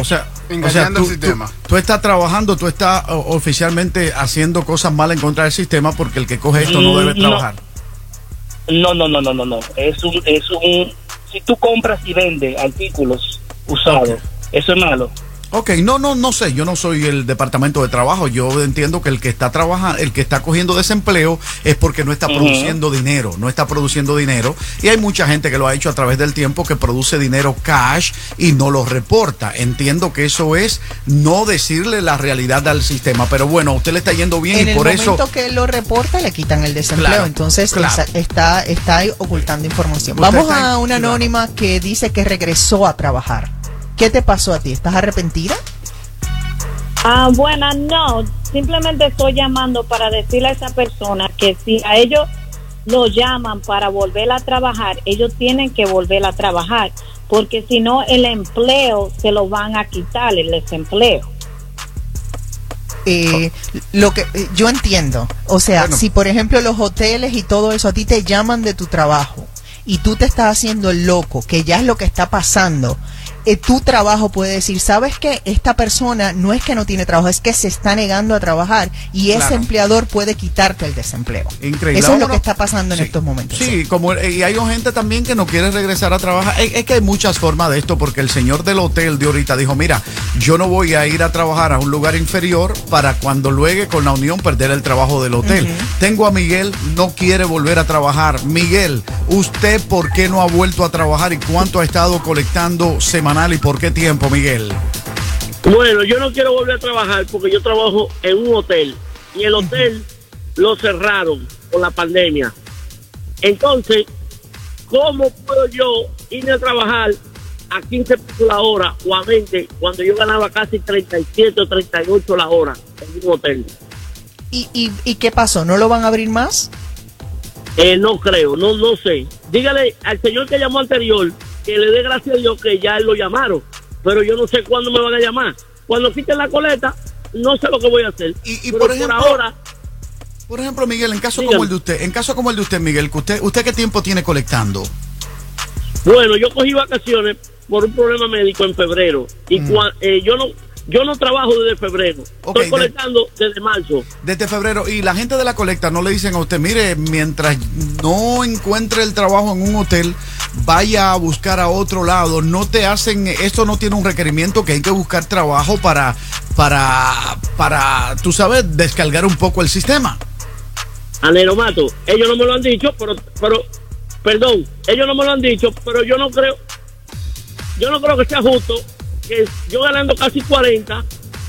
O sea, o sea, tú, tú- tú estás trabajando, tú estás oficialmente haciendo cosas malas en contra del sistema porque el que coge esto no debe Mm, no. trabajar. No, no, no, no, no, no. Es un, es un. Si tú compras y vendes artículos usados, eso es malo. Ok, no, no, no sé, yo no soy el departamento de trabajo, yo entiendo que el que está trabajando, el que está cogiendo desempleo es porque no está produciendo dinero, no está produciendo dinero y hay mucha gente que lo ha hecho a través del tiempo que produce dinero cash y no lo reporta. Entiendo que eso es no decirle la realidad al sistema, pero bueno, a usted le está yendo bien en y el por momento eso que él lo reporta, le quitan el desempleo. Claro, Entonces, claro. esa- está, está ocultando información. Usted Vamos está a una anónima que dice que regresó a trabajar. ¿Qué te pasó a ti? ¿Estás arrepentida? Ah, bueno, no, simplemente estoy llamando para decirle a esa persona que si a ellos lo llaman para volver a trabajar, ellos tienen que volver a trabajar, porque si no el empleo se lo van a quitar, el desempleo. Eh, lo que eh, yo entiendo, o sea, si por ejemplo los hoteles y todo eso a ti te llaman de tu trabajo y tú te estás haciendo el loco, que ya es lo que está pasando, eh, tu trabajo puede decir, ¿sabes qué? Esta persona no es que no tiene trabajo, es que se está negando a trabajar y ese empleador puede quitarte el desempleo. Increíble. Eso es lo que está pasando en estos momentos. Sí, como eh, y hay gente también que no quiere regresar a trabajar. Es, es que hay muchas formas de esto porque el señor del hotel de ahorita dijo, mira, yo no voy a ir a trabajar a un lugar inferior para cuando luego con la unión perder el trabajo del hotel. Tengo a Miguel, no quiere volver a trabajar. Miguel, ¿usted por qué no ha vuelto a trabajar y cuánto ha estado colectando semanal y por qué tiempo, Miguel? Bueno, yo no quiero volver a trabajar porque yo trabajo en un hotel y el hotel lo cerraron por la pandemia. Entonces, ¿cómo puedo yo irme a trabajar a 15 pesos la hora o a 20 cuando yo ganaba casi 37 o 38 la hora en un hotel? ¿Y, y, y qué pasó? ¿No lo van a abrir más? Eh, no creo, no, no sé. Dígale al señor que llamó anterior que le dé gracias a Dios que ya lo llamaron, pero yo no sé cuándo me van a llamar. Cuando quiten la coleta, no sé lo que voy a hacer. Y, por ejemplo, ahora, por ejemplo, Miguel, en caso Dígame. como el de usted, en caso como el de usted, Miguel, que usted, ¿usted qué tiempo tiene colectando? bueno, yo cogí vacaciones por un problema médico en febrero y Mm. cua- eh, yo no yo no trabajo desde febrero. Estoy de- colectando desde marzo. Desde febrero. Y la gente de la colecta no le dicen a usted, mire, mientras no encuentre el trabajo en un hotel, vaya a buscar a otro lado. No te hacen, esto no tiene un requerimiento que hay que buscar trabajo para, para, para, tú sabes, descargar un poco el sistema. Mato, ellos no me lo han dicho, pero, pero, perdón, ellos no me lo han dicho, pero yo no creo, yo no creo que sea justo que yo ganando casi 40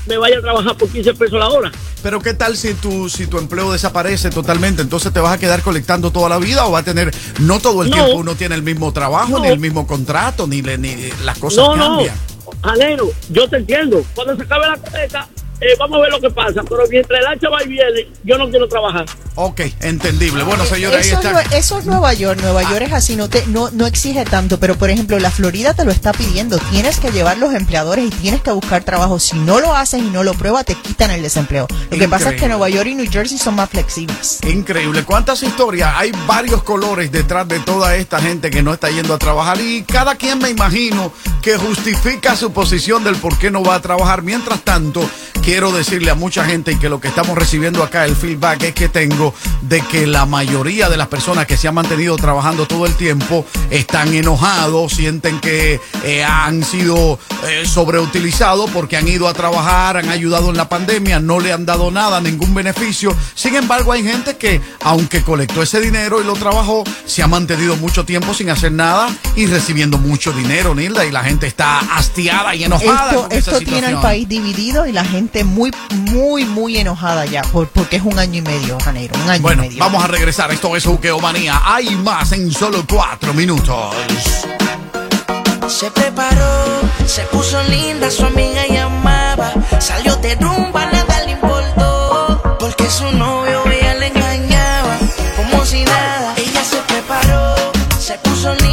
me vaya a trabajar por 15 pesos la hora. Pero qué tal si tu, si tu empleo desaparece totalmente, entonces te vas a quedar colectando toda la vida o va a tener, no todo el No. tiempo uno tiene el mismo trabajo, No. ni el mismo contrato, ni, le- ni las cosas No, no, cambian. Alero, yo te entiendo. Cuando se acabe la cosecha, eh, vamos a ver lo que pasa. Pero mientras el hacha va y viene, yo no quiero trabajar. Ok, entendible. Bueno, señores, ahí Eso, es está. Nue- eso es Nueva York. Nueva York es así, no, te, no, no exige tanto. Pero, por ejemplo, la Florida te lo está pidiendo. Tienes que llevar los empleadores y tienes que buscar trabajo. Si no lo haces y no lo pruebas, te quitan el desempleo. Lo que pasa es que Increíble. Nueva York y New Jersey son más flexibles. Increíble. ¿Cuántas historias? Hay varios colores detrás de toda esta gente que no está yendo a trabajar y cada quien me imagino que justifica su posición del por qué no va a trabajar. Mientras tanto, quiero decirle a mucha gente y que lo que estamos recibiendo acá, el feedback es que tengo de que la mayoría de las personas que se han mantenido trabajando todo el tiempo están enojados, sienten que eh, han sido eh, sobreutilizados porque han ido a trabajar, han ayudado en la pandemia, no le han dado nada, ningún beneficio. Sin embargo, hay gente que, aunque colectó ese dinero y lo trabajó, se ha mantenido mucho tiempo sin hacer nada y recibiendo mucho dinero, Nilda, y la gente está hastiada y enojada. Esto, con esa esto tiene el situación. país dividido y la gente muy, muy, muy enojada ya. Por, porque es un año y medio, Janeiro. Un año Bueno, y medio. vamos a regresar. Esto es Manía. Hay más en solo cuatro minutos. Se preparó, se puso linda, su amiga llamaba. Salió de rumba, nada le importó. Porque su novio ella le engañaba, como si nada. Ella se preparó, se puso linda,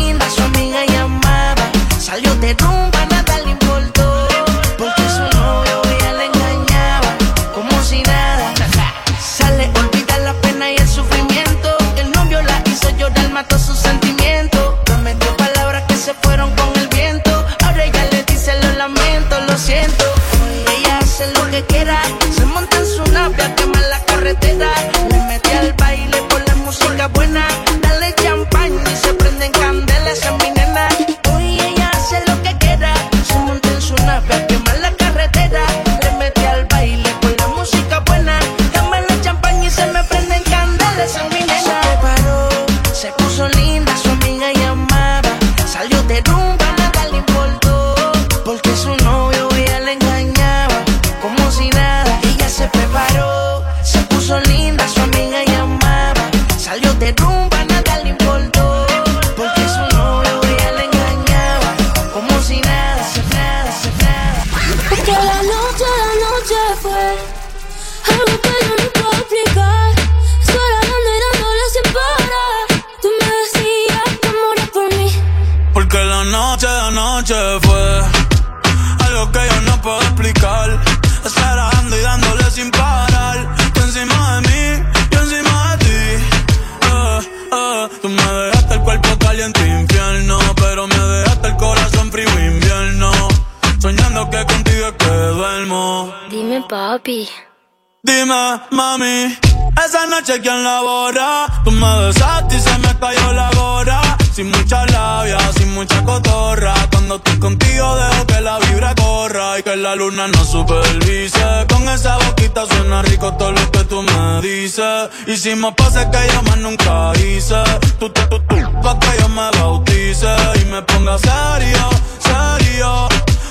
Hicimos pases que yo más nunca hice. Tú, tú, tú, tú, pa' que yo me bautice y me ponga serio, serio.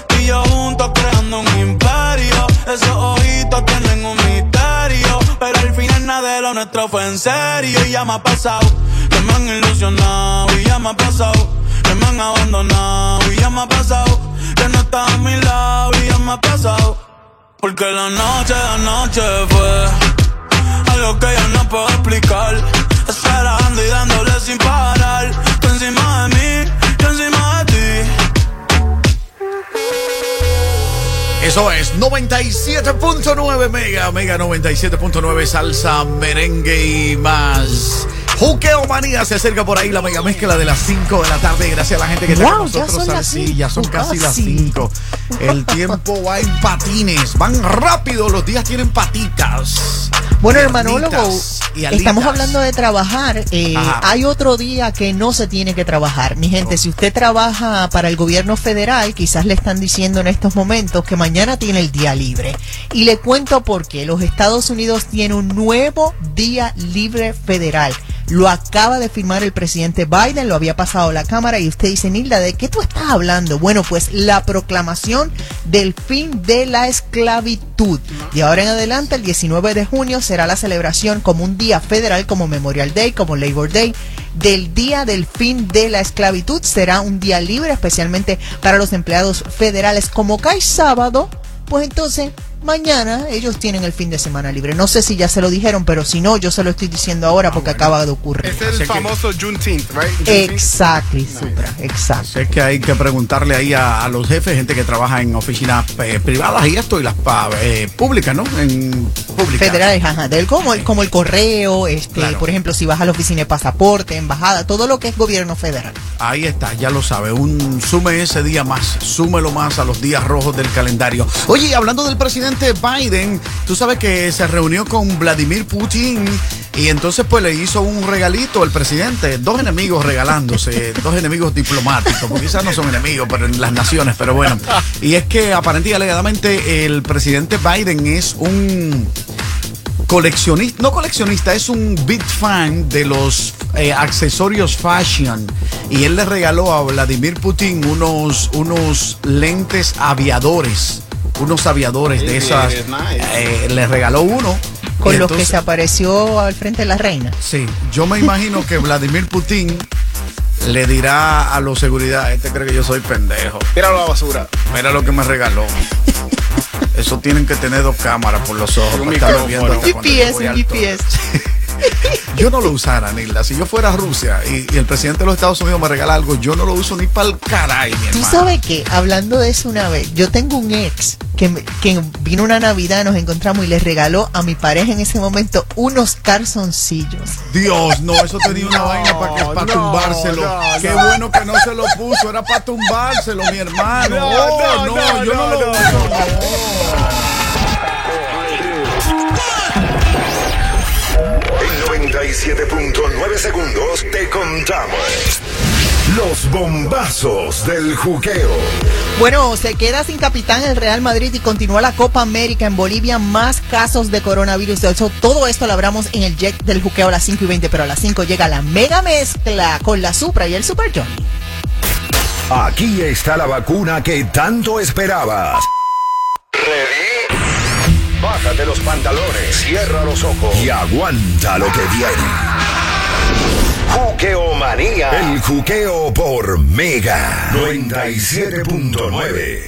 Tú y yo juntos creando un imperio. Esos ojitos tienen un misterio. Pero al final nada de lo nuestro fue en serio. Y ya me ha pasado me han ilusionado. Y ya me ha pasado me han abandonado. Y ya me ha pasado que no estás a mi lado. Y ya me ha pasado. Porque la noche de anoche fue algo que yo no puedo explicar. Esperando y dándole sin parar. Tú encima de mí, yo encima de ti. Eso es 97.9 Mega, Mega 97.9 salsa, merengue y más. Juqueo Manía se acerca por ahí la mega mezcla de las 5 de la tarde. Gracias a la gente que está con Wow, ya nosotros las así. Ya son casi las casi. 5. El tiempo va en patines. Van rápido, los días tienen patitas. Bueno, hermanólogo. Estamos hablando de trabajar. eh, hay otro día que no se tiene que trabajar. Mi gente, si usted trabaja para el gobierno federal, quizás le están diciendo en estos momentos que mañana tiene el día libre. Y le cuento por qué. Los Estados Unidos tiene un nuevo día libre federal. Lo acaba de firmar el presidente Biden, lo había pasado la Cámara y usted dice, Nilda, ¿de qué tú estás hablando? Bueno, pues la proclamación del fin de la esclavitud. Y ahora en adelante, el 19 de junio, será la celebración como un día federal, como Memorial Day, como Labor Day, del día del fin de la esclavitud. Será un día libre, especialmente para los empleados federales. Como cae sábado, pues entonces mañana ellos tienen el fin de semana libre. No sé si ya se lo dijeron, pero si no, yo se lo estoy diciendo ahora porque acaba de ocurrir. Es el famoso Juneteenth, right? Exacto, Supra, exacto. Sé que hay que preguntarle ahí a, a los jefes, gente que trabaja en oficinas eh, privadas y esto, y las pa- eh, públicas, ¿no? En públicas. Federales, ajá, del como, el- como el correo, este, Claro. por ejemplo, si vas a la oficina de pasaporte, embajada, todo lo que es gobierno federal. Ahí está, ya lo sabe. Un sume ese día más, súmelo más a los días rojos del calendario. Oye, hablando del presidente Biden, tú sabes que se reunió con Vladimir Putin y entonces pues le hizo un regalito al presidente, dos enemigos regalándose, dos enemigos diplomáticos, porque quizás no son enemigos pero en las naciones, pero bueno. Y es que aparentemente y alegadamente el presidente Biden es un coleccionista, no coleccionista, es un big fan de los eh, accesorios fashion. Y él le regaló a Vladimir Putin unos, unos lentes aviadores, unos aviadores de esas. es nice. eh, le regaló uno. Con los que se apareció al frente de la reina. Sí, yo me imagino que Vladimir Putin le dirá a los seguridad, este cree que yo soy pendejo. Tíralo a la basura. Mira lo que me regaló. Eso tienen que tener dos cámaras por los ojos. Un micrófono. GPS, un. GPS. Yo no lo usara, Nilda. Si yo fuera a Rusia y, y el presidente de los Estados Unidos me regala algo, yo no lo uso ni para el caray, mi Tú hermano. sabes que, hablando de eso una vez, yo tengo un ex que, me- que vino una Navidad, nos encontramos y le regaló a mi pareja en ese momento unos calzoncillos. Dios, no, eso tenía una vaina para que para no, tumbárselo. no, Qué no. bueno que no se lo puso, era para tumbárselo, mi hermano. No, Oh, no, no, yo lo uso. 97.9 segundos te contamos los bombazos del juqueo. Bueno, se queda sin capitán el Real Madrid y continúa la Copa América en Bolivia. Más casos de coronavirus. De hecho, todo esto lo hablamos en el jet del juqueo a las 5 y 20, pero a las 5 llega la mega mezcla con la Supra y el Super Johnny. Aquí está la vacuna que tanto esperabas. Pantalones, cierra los ojos y aguanta lo que viene. Juqueo Manía. El juqueo por Mega 97.9.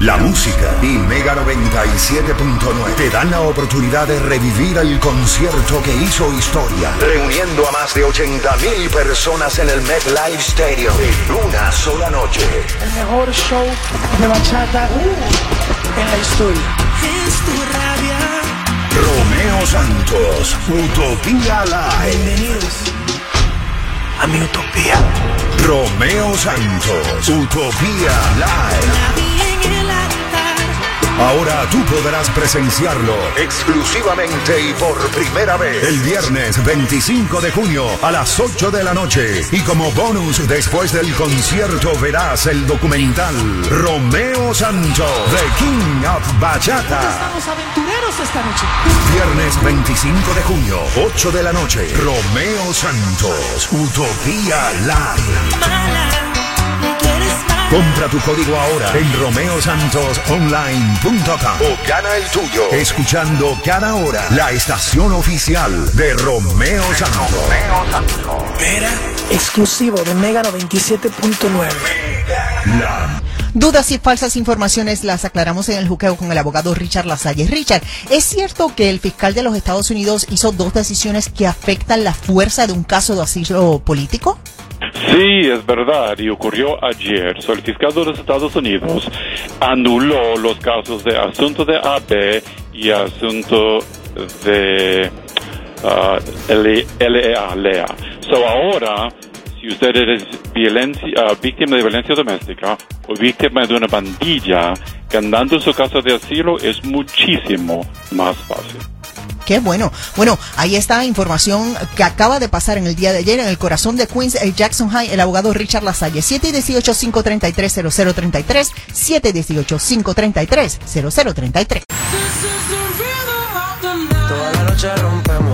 La música y Mega 97.9 te dan la oportunidad de revivir el concierto que hizo historia, reuniendo a más de 80 mil personas en el MetLife Stadium en una sola noche. El mejor show de bachata en la historia. Romeo Santos, Utopía Live. Bienvenidos a mi utopía. Romeo Santos, Utopía Live. Ahora tú podrás presenciarlo exclusivamente y por primera vez el viernes 25 de junio a las 8 de la noche. Y como bonus después del concierto verás el documental Romeo Santos, The King of Bachata. Estamos aventureros esta noche. Viernes 25 de junio, 8 de la noche. Romeo Santos, Utopía Live. Compra tu código ahora en romeosantosonline.com o gana el tuyo escuchando cada hora la estación oficial de Romeo Santos. Mira, exclusivo de Mega 97.9. La Dudas y falsas informaciones las aclaramos en el juqueo con el abogado Richard Lasalle. Richard, ¿es cierto que el fiscal de los Estados Unidos hizo dos decisiones que afectan la fuerza de un caso de asilo político? Sí, es verdad, y ocurrió ayer. So, el fiscal de los Estados Unidos anuló los casos de asunto de AB y asunto de ah, L- LEA, LEA. So, ahora, si usted es ah, víctima de violencia doméstica o víctima de una pandilla, ganando su caso de asilo es muchísimo más fácil. Qué bueno. Bueno, ahí está información que acaba de pasar en el día de ayer en el corazón de Queens, el Jackson High, el abogado Richard Lasalle. 7 y 18 533 0033 7 y 18 533 0033 Toda la noche rompemos,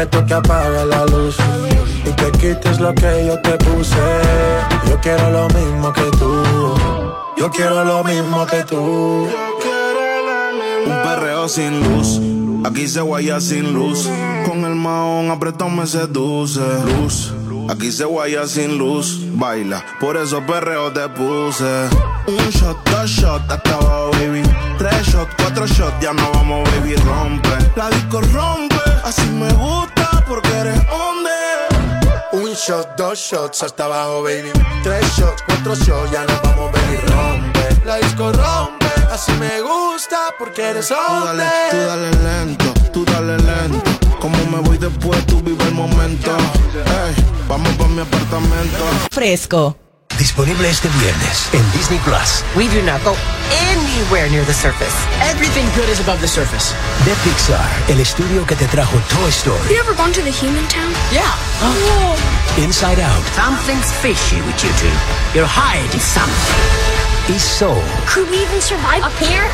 Reto que apagues la luz y te quites lo que yo te puse. Yo quiero lo mismo que tú. Yo quiero lo mismo que tú. Un perreo sin luz, aquí se guaya sin luz. Con el maón apretado me seduce. Luz, aquí se guaya sin luz. Baila, por eso perreo te puse. Un shot, dos shots, hasta abajo, baby. Tres shots, cuatro shots, ya no vamos, baby, rompe. La disco rompe, así me gusta porque eres hombre. Un shot, dos shots hasta abajo, baby. Tres shots, cuatro shots, ya nos vamos, baby, rompe. La disco rompe, así me gusta porque eres Tú hombre. dale, tú dale lento, tú dale lento. Como me voy después, tú vive el momento. Ey, vamos pa' mi apartamento. Fresco. Disponible este viernes en Disney Plus. We do not go anywhere near the surface. Everything good is above the surface. De Pixar, el estudio que te trajo Toy Story, You ever gone to the human town? Yeah. Oh. Inside Out Something's fishy with you two. You're hiding something. y Soul. Could we even survive up here?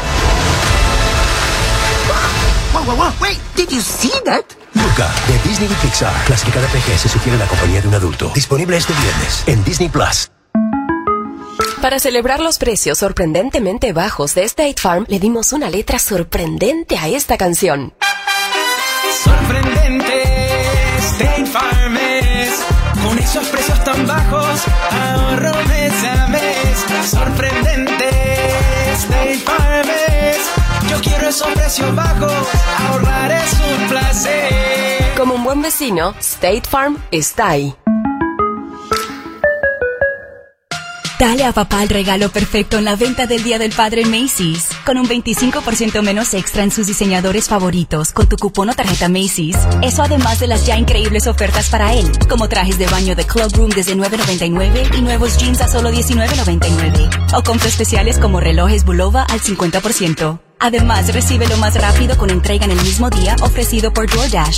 Whoa, whoa, whoa. Wait, did you see that? Luca, de Disney y Pixar. Clasificada PG se sugiere la compañía de un adulto. Disponible este viernes en Disney Plus. Para celebrar los precios sorprendentemente bajos de State Farm, le dimos una letra sorprendente a esta canción. Sorprendente, State Farm es. Con esos precios tan bajos, ahorro mes a mes. Sorprendente, State Farm es. Yo quiero esos precios bajos, ahorrar es un placer. Como un buen vecino, State Farm está ahí. Dale a papá el regalo perfecto en la venta del Día del Padre en Macy's. Con un 25% menos extra en sus diseñadores favoritos con tu cupón o tarjeta Macy's. Eso además de las ya increíbles ofertas para él, como trajes de baño de Club Room desde $9.99 y nuevos jeans a solo $19.99. O compras especiales como relojes Bulova al 50%. Además, recibe lo más rápido con entrega en el mismo día ofrecido por DoorDash.